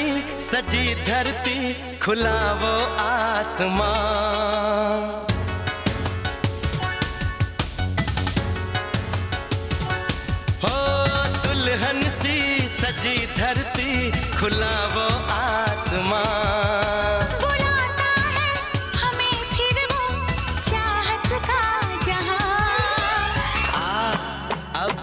धरती सजी धरती खुला वो आसमां हो दुल्हन सी सजी धरती खुला वो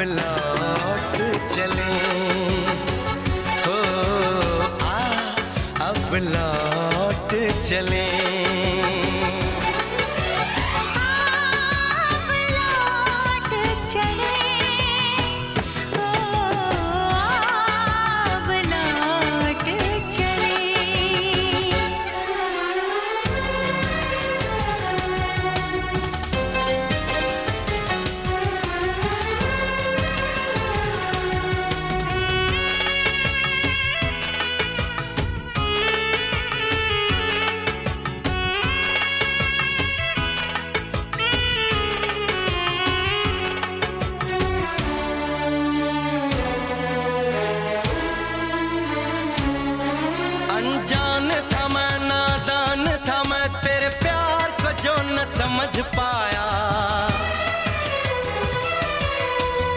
लौट चले। लौट चले। पाया।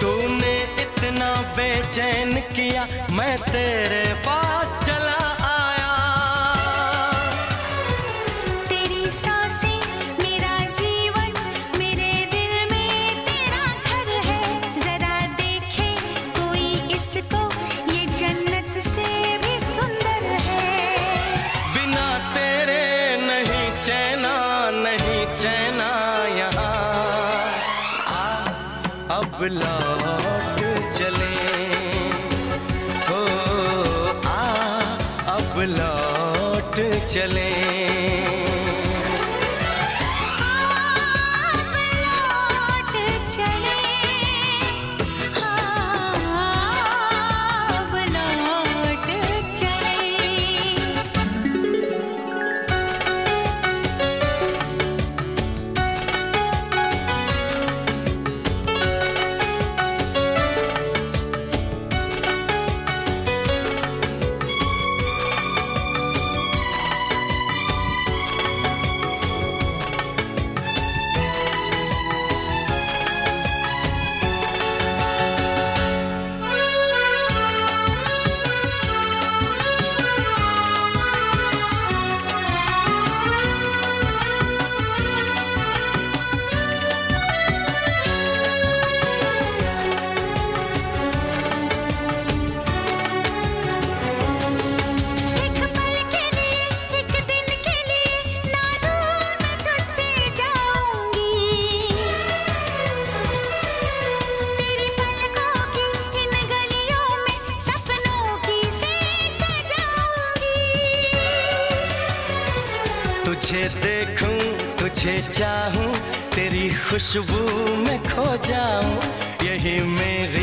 तूने इतना बेचैन किया मैं तेरे पास अब लौट चले। हो आ अब लौट चले। तुझे चाहूँ तेरी खुशबू में खो जाऊँ यही मेरी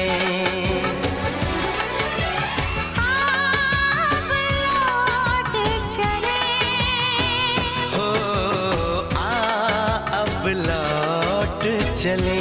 千里